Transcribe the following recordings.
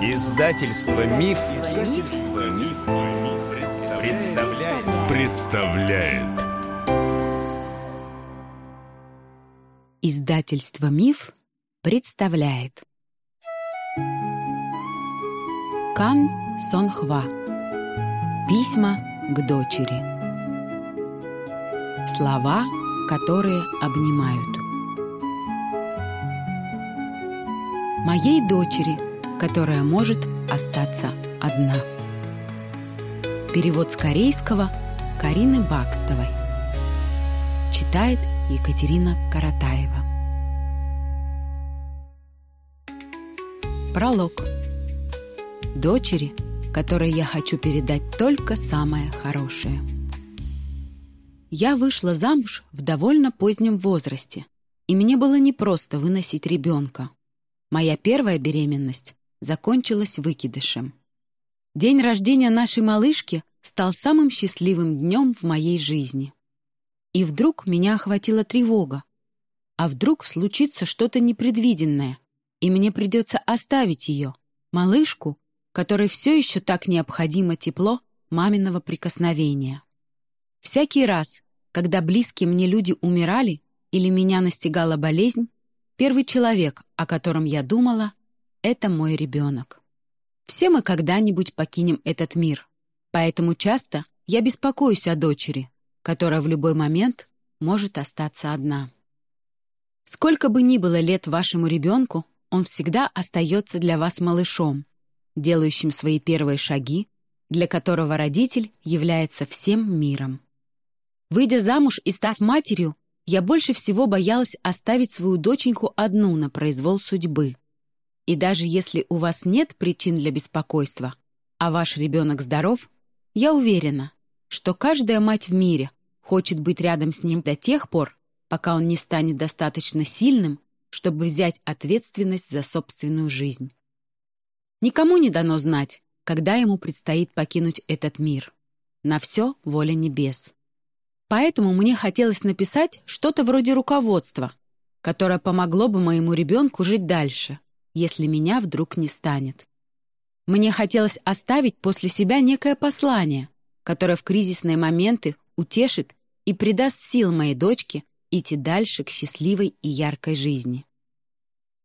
Издательство Миф, Издательство Миф, представляет. представляет. Издательство Миф представляет. Кан Сонхва. Письма к дочери. Слова, которые обнимают. Моей дочери, которая может остаться одна. Перевод с корейского Карины Бакстовой. Читает Екатерина Каратаева. Пролог. Дочери, которой я хочу передать только самое хорошее. Я вышла замуж в довольно позднем возрасте, и мне было непросто выносить ребенка. Моя первая беременность закончилась выкидышем. День рождения нашей малышки стал самым счастливым днем в моей жизни. И вдруг меня охватила тревога. А вдруг случится что-то непредвиденное, и мне придется оставить ее, малышку, которой все еще так необходимо тепло маминого прикосновения. Всякий раз, когда близкие мне люди умирали или меня настигала болезнь, первый человек, о котором я думала, — это мой ребенок. Все мы когда-нибудь покинем этот мир, поэтому часто я беспокоюсь о дочери, которая в любой момент может остаться одна. Сколько бы ни было лет вашему ребенку, он всегда остается для вас малышом, делающим свои первые шаги, для которого родитель является всем миром. Выйдя замуж и став матерью, я больше всего боялась оставить свою доченьку одну на произвол судьбы. И даже если у вас нет причин для беспокойства, а ваш ребенок здоров, я уверена, что каждая мать в мире хочет быть рядом с ним до тех пор, пока он не станет достаточно сильным, чтобы взять ответственность за собственную жизнь. Никому не дано знать, когда ему предстоит покинуть этот мир. На все воля небес. Поэтому мне хотелось написать что-то вроде руководства, которое помогло бы моему ребенку жить дальше, если меня вдруг не станет. Мне хотелось оставить после себя некое послание, которое в кризисные моменты утешит и придаст сил моей дочке идти дальше к счастливой и яркой жизни.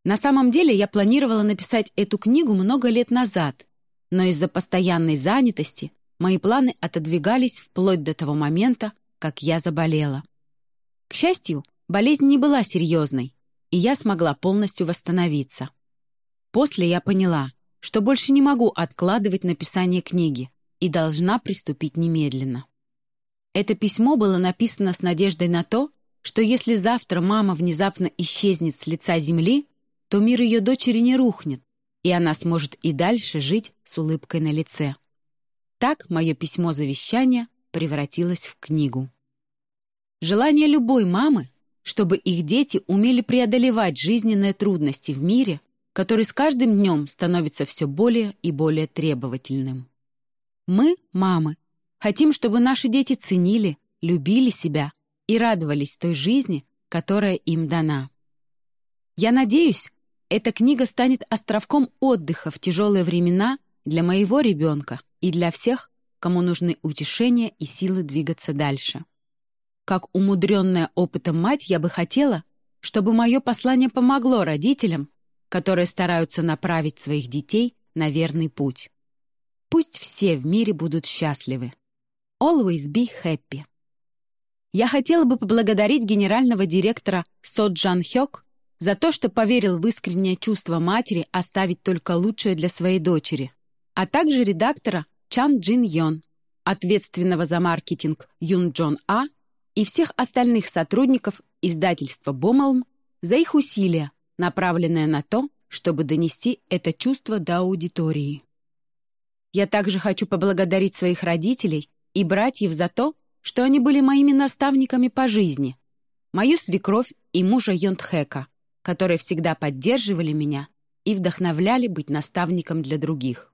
На самом деле я планировала написать эту книгу много лет назад, но из-за постоянной занятости мои планы отодвигались вплоть до того момента, как я заболела. К счастью, болезнь не была серьезной, и я смогла полностью восстановиться. После я поняла, что больше не могу откладывать написание книги и должна приступить немедленно. Это письмо было написано с надеждой на то, что если завтра мама внезапно исчезнет с лица земли, то мир ее дочери не рухнет, и она сможет и дальше жить с улыбкой на лице. Так мое письмо завещания превратилось в книгу. Желание любой мамы, чтобы их дети умели преодолевать жизненные трудности в мире, который с каждым днем становится все более и более требовательным. Мы, мамы, хотим, чтобы наши дети ценили, любили себя и радовались той жизни, которая им дана. Я надеюсь, эта книга станет островком отдыха в тяжелые времена для моего ребенка и для всех, кому нужны утешения и силы двигаться дальше. Как умудренная опытом мать, я бы хотела, чтобы мое послание помогло родителям, которые стараются направить своих детей на верный путь. Пусть все в мире будут счастливы. Always be happy. Я хотела бы поблагодарить генерального директора Со Джан Хёк за то, что поверил в искреннее чувство матери оставить только лучшее для своей дочери, а также редактора Чан Джин Йон, ответственного за маркетинг Юн Джон А и всех остальных сотрудников издательства «Бомалм» за их усилия, направленные на то, чтобы донести это чувство до аудитории. Я также хочу поблагодарить своих родителей и братьев за то, что они были моими наставниками по жизни, мою свекровь и мужа Йонтхэка, которые всегда поддерживали меня и вдохновляли быть наставником для других.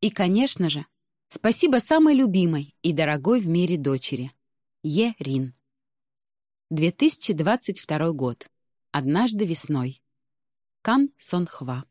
И, конечно же, спасибо самой любимой и дорогой в мире дочери — Е. Рин. 2022 год. Однажды весной. Кан Сон Хва.